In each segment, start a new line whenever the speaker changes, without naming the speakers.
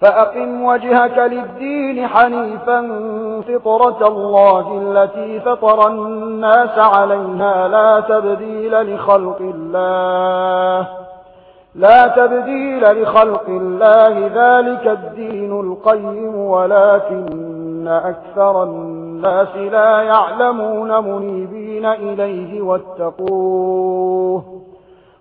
فأقم وجهك للدين حنيفا فطرة الله التي فطر الناس عليها لا تبديل لخلق الله لا تبديل لخلق الله ذلك الدين القيم ولكن أكثر الناس لا يعلمون منيبين إليه واتقوه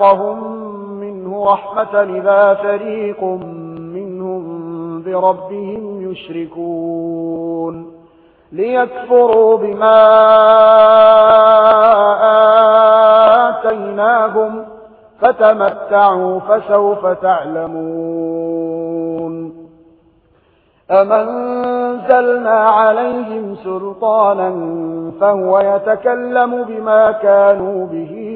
رزقهم منه رحمة إذا فريق منهم بربهم يشركون ليكفروا بما آتيناهم فتمتعوا فسوف تعلمون أمنزلنا عليهم سلطانا فهو يتكلم بما كانوا به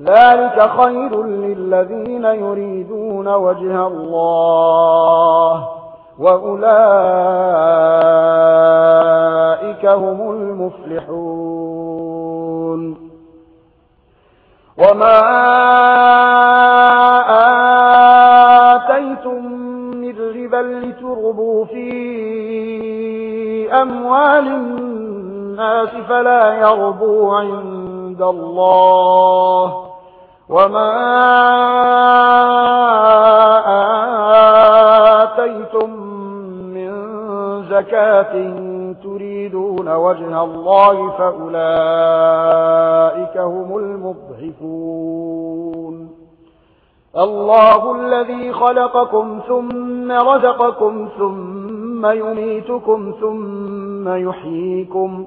ذلك خير للذين يريدون وجه الله وأولئك هم المفلحون. وما الناس فلا يرضوا عند الله وما آتيتم من زكاة تريدون وجه الله فأولئك هم المضحفون الله الذي خلقكم ثم رزقكم ثم يميتكم ثم يحييكم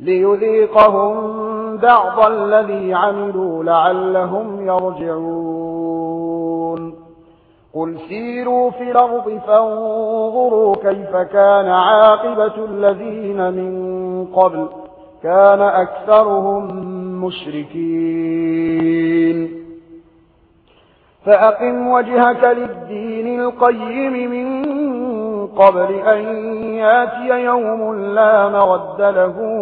ليذيقهم بعض الذي عملوا لعلهم يرجعون قل سيروا في الأرض فانظروا كيف كان عاقبة الذين من قبل كان أكثرهم مشركين فأقم وجهك للدين القيم من قبل أن ياتي يوم لا مرد له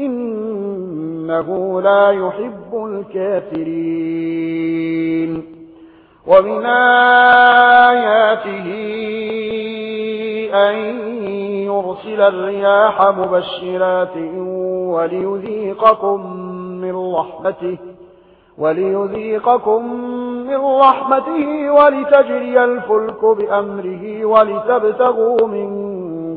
إنه لا يحب الكافرين. ومن آياته أن يرسل الرياح مبشرات وليذيقكم من رحمته وليذيقكم من رحمته ولتجري الفلك بأمره ولتبتغوا من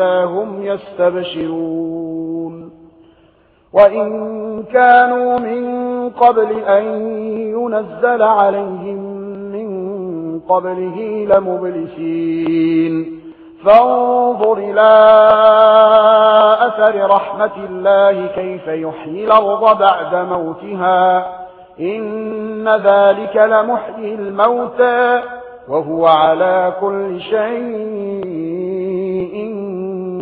إذا هم يستبشرون. وإن كانوا من قبل أن ينزل عليهم من قبله لمبلسين. فانظر إلى أثر رحمة الله كيف يحيي الأرض بعد موتها. إن ذلك لمحيي الموتى. وهو على كل شيء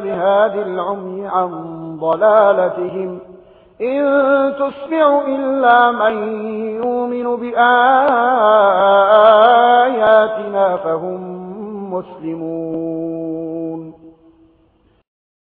بهذه العمي عن ضلالتهم. إن تسمع إلا من يؤمن بآياتنا فهم مسلمون.